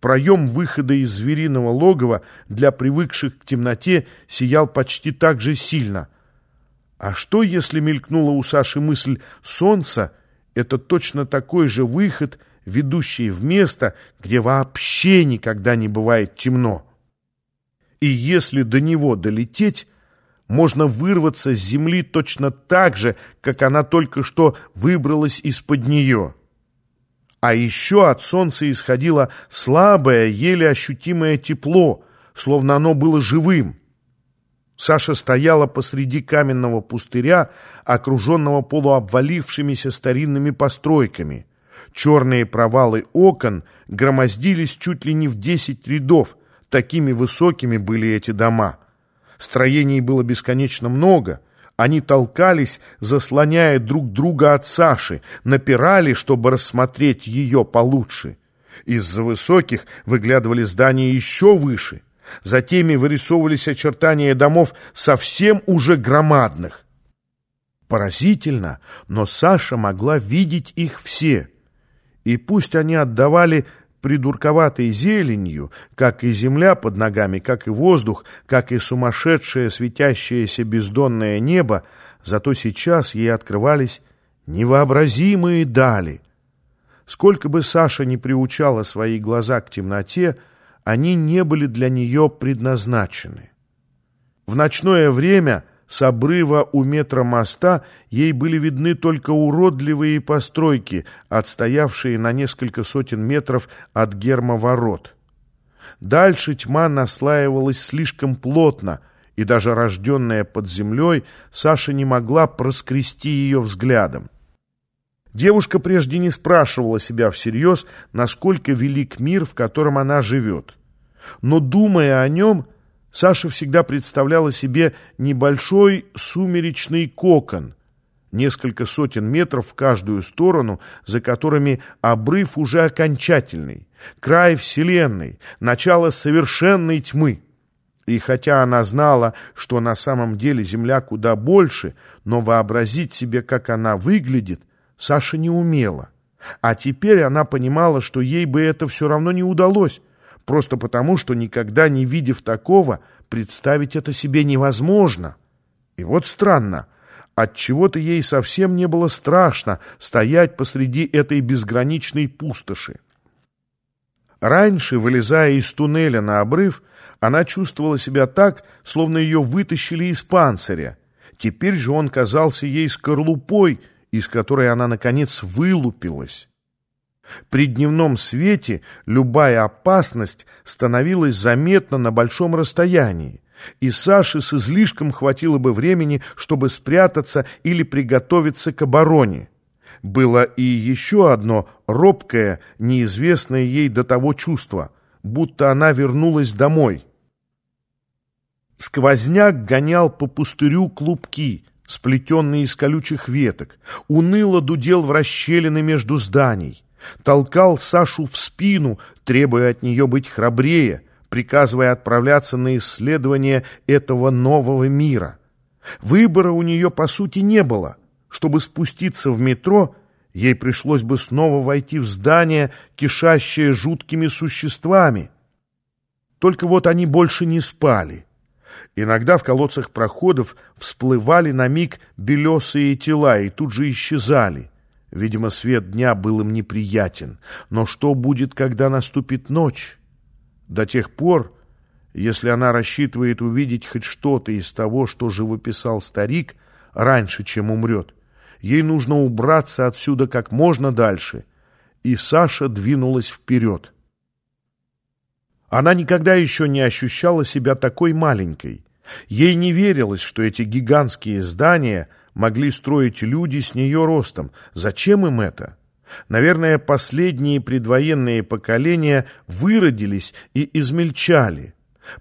Проем выхода из звериного логова для привыкших к темноте сиял почти так же сильно. А что, если мелькнула у Саши мысль «солнце» — это точно такой же выход, ведущий в место, где вообще никогда не бывает темно? И если до него долететь, можно вырваться с земли точно так же, как она только что выбралась из-под нее. А еще от солнца исходило слабое, еле ощутимое тепло, словно оно было живым. Саша стояла посреди каменного пустыря, окруженного полуобвалившимися старинными постройками. Черные провалы окон громоздились чуть ли не в десять рядов, такими высокими были эти дома. Строений было бесконечно много — они толкались, заслоняя друг друга от Саши, напирали, чтобы рассмотреть ее получше. Из-за высоких выглядывали здания еще выше. За теми вырисовывались очертания домов совсем уже громадных. Поразительно, но Саша могла видеть их все. И пусть они отдавали придурковатой зеленью, как и земля под ногами, как и воздух, как и сумасшедшее светящееся бездонное небо, зато сейчас ей открывались невообразимые дали. Сколько бы Саша ни приучала свои глаза к темноте, они не были для нее предназначены. В ночное время – с обрыва у метра моста ей были видны только уродливые постройки, отстоявшие на несколько сотен метров от гермоворот. Дальше тьма наслаивалась слишком плотно, и даже рожденная под землей Саша не могла проскрести ее взглядом. Девушка прежде не спрашивала себя всерьез, насколько велик мир, в котором она живет. Но, думая о нем, Саша всегда представляла себе небольшой сумеречный кокон, несколько сотен метров в каждую сторону, за которыми обрыв уже окончательный, край Вселенной, начало совершенной тьмы. И хотя она знала, что на самом деле Земля куда больше, но вообразить себе, как она выглядит, Саша не умела. А теперь она понимала, что ей бы это все равно не удалось, просто потому, что никогда не видев такого, представить это себе невозможно. И вот странно, от чего то ей совсем не было страшно стоять посреди этой безграничной пустоши. Раньше, вылезая из туннеля на обрыв, она чувствовала себя так, словно ее вытащили из панциря. Теперь же он казался ей скорлупой, из которой она, наконец, вылупилась. При дневном свете любая опасность становилась заметна на большом расстоянии, и Саше с излишком хватило бы времени, чтобы спрятаться или приготовиться к обороне. Было и еще одно робкое, неизвестное ей до того чувство, будто она вернулась домой. Сквозняк гонял по пустырю клубки, сплетенные из колючих веток, уныло дудел в расщелины между зданий толкал Сашу в спину, требуя от нее быть храбрее, приказывая отправляться на исследование этого нового мира. Выбора у нее, по сути, не было. Чтобы спуститься в метро, ей пришлось бы снова войти в здание, кишащее жуткими существами. Только вот они больше не спали. Иногда в колодцах проходов всплывали на миг белесые тела и тут же исчезали. Видимо, свет дня был им неприятен. Но что будет, когда наступит ночь? До тех пор, если она рассчитывает увидеть хоть что-то из того, что живописал старик, раньше, чем умрет, ей нужно убраться отсюда как можно дальше. И Саша двинулась вперед. Она никогда еще не ощущала себя такой маленькой. Ей не верилось, что эти гигантские здания могли строить люди с нее ростом. Зачем им это? Наверное, последние предвоенные поколения выродились и измельчали.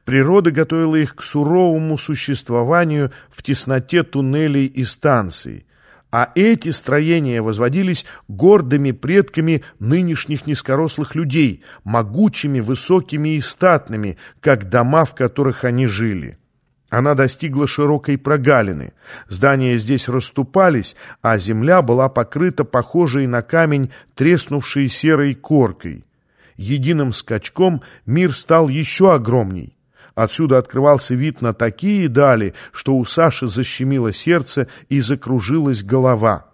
Природа готовила их к суровому существованию в тесноте туннелей и станций. А эти строения возводились гордыми предками нынешних низкорослых людей, могучими, высокими и статными, как дома, в которых они жили. Она достигла широкой прогалины. Здания здесь расступались, а земля была покрыта похожей на камень треснувшей серой коркой. Единым скачком мир стал еще огромней. Отсюда открывался вид на такие дали, что у Саши защемило сердце и закружилась голова.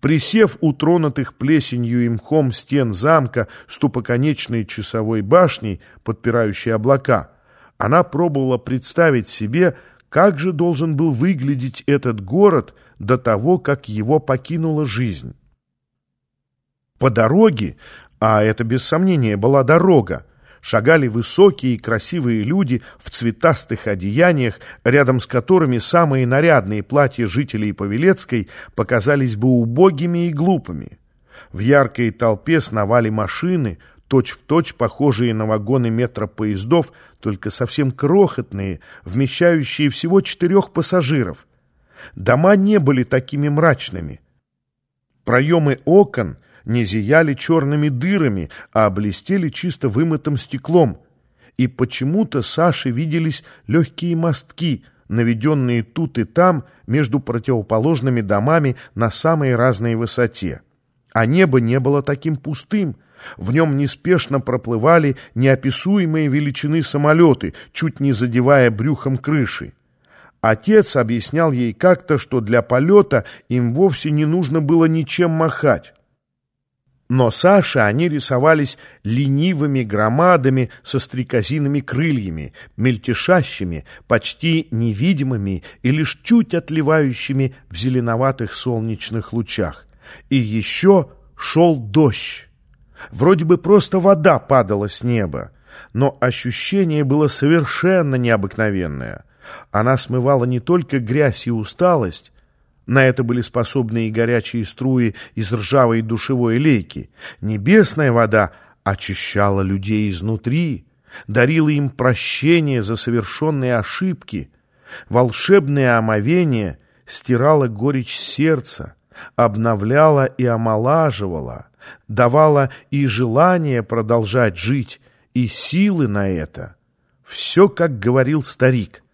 Присев у тронутых плесенью и мхом стен замка с тупоконечной часовой башней, подпирающей облака, она пробовала представить себе, как же должен был выглядеть этот город до того, как его покинула жизнь. По дороге, а это без сомнения была дорога, шагали высокие и красивые люди в цветастых одеяниях, рядом с которыми самые нарядные платья жителей Павелецкой показались бы убогими и глупыми. В яркой толпе сновали машины, точь-в-точь точь похожие на вагоны метропоездов, только совсем крохотные, вмещающие всего четырех пассажиров. Дома не были такими мрачными. Проемы окон — не зияли черными дырами, а блестели чисто вымытым стеклом. И почему-то Саше виделись легкие мостки, наведенные тут и там между противоположными домами на самой разной высоте. А небо не было таким пустым. В нем неспешно проплывали неописуемые величины самолеты, чуть не задевая брюхом крыши. Отец объяснял ей как-то, что для полета им вовсе не нужно было ничем махать. Но Саше они рисовались ленивыми громадами со стрекозиными крыльями, мельтешащими, почти невидимыми и лишь чуть отливающими в зеленоватых солнечных лучах. И еще шел дождь. Вроде бы просто вода падала с неба, но ощущение было совершенно необыкновенное. Она смывала не только грязь и усталость, на это были способны и горячие струи из ржавой душевой лейки. Небесная вода очищала людей изнутри, дарила им прощение за совершенные ошибки. Волшебное омовение стирало горечь сердца, обновляла и омолаживала, давала и желание продолжать жить, и силы на это. Все, как говорил старик —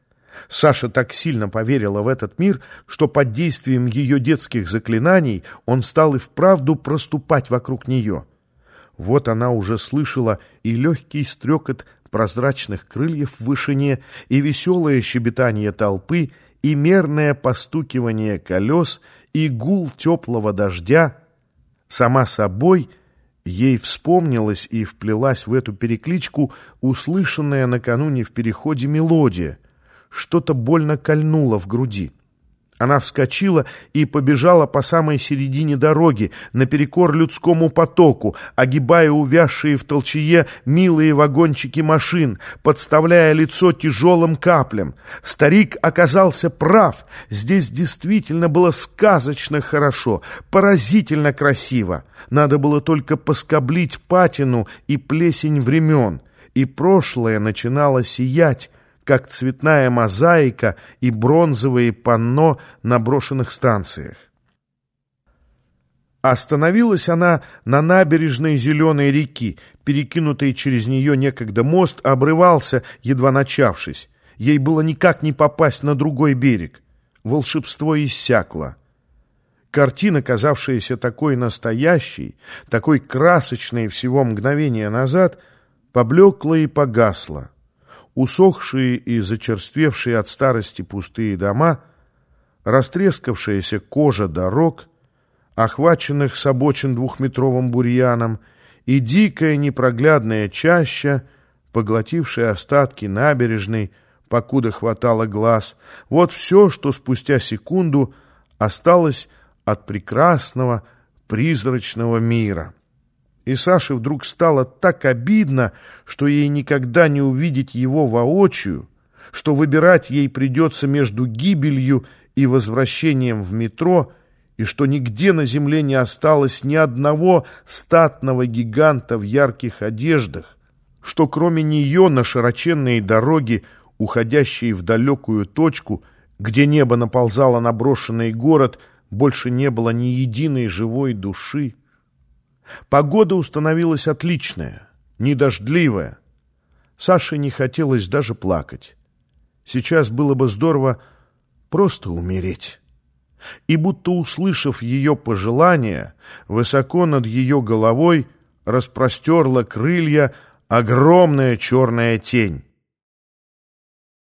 Саша так сильно поверила в этот мир, что под действием ее детских заклинаний он стал и вправду проступать вокруг нее. Вот она уже слышала и легкий стрекот прозрачных крыльев в вышине, и веселое щебетание толпы, и мерное постукивание колес, и гул теплого дождя. Сама собой ей вспомнилась и вплелась в эту перекличку услышанная накануне в переходе мелодия — что-то больно кольнуло в груди. Она вскочила и побежала по самой середине дороги, наперекор людскому потоку, огибая увязшие в толчее милые вагончики машин, подставляя лицо тяжелым каплям. Старик оказался прав. Здесь действительно было сказочно хорошо, поразительно красиво. Надо было только поскоблить патину и плесень времен, и прошлое начинало сиять, как цветная мозаика и бронзовые панно на брошенных станциях. Остановилась она на набережной Зеленой реки, перекинутый через нее некогда мост обрывался, едва начавшись. Ей было никак не попасть на другой берег. Волшебство иссякло. Картина, казавшаяся такой настоящей, такой красочной всего мгновения назад, поблекла и погасла усохшие и зачерствевшие от старости пустые дома, растрескавшаяся кожа дорог, охваченных с обочин двухметровым бурьяном, и дикая непроглядная чаща, поглотившая остатки набережной, покуда хватало глаз, вот все, что спустя секунду осталось от прекрасного призрачного мира. И Саше вдруг стало так обидно, что ей никогда не увидеть его воочию, что выбирать ей придется между гибелью и возвращением в метро, и что нигде на земле не осталось ни одного статного гиганта в ярких одеждах, что кроме нее на широченные дороги, уходящие в далекую точку, где небо наползало на брошенный город, больше не было ни единой живой души. Погода установилась отличная, не дождливая. Саше не хотелось даже плакать. Сейчас было бы здорово просто умереть. И будто услышав ее пожелание, высоко над ее головой распростерла крылья огромная черная тень.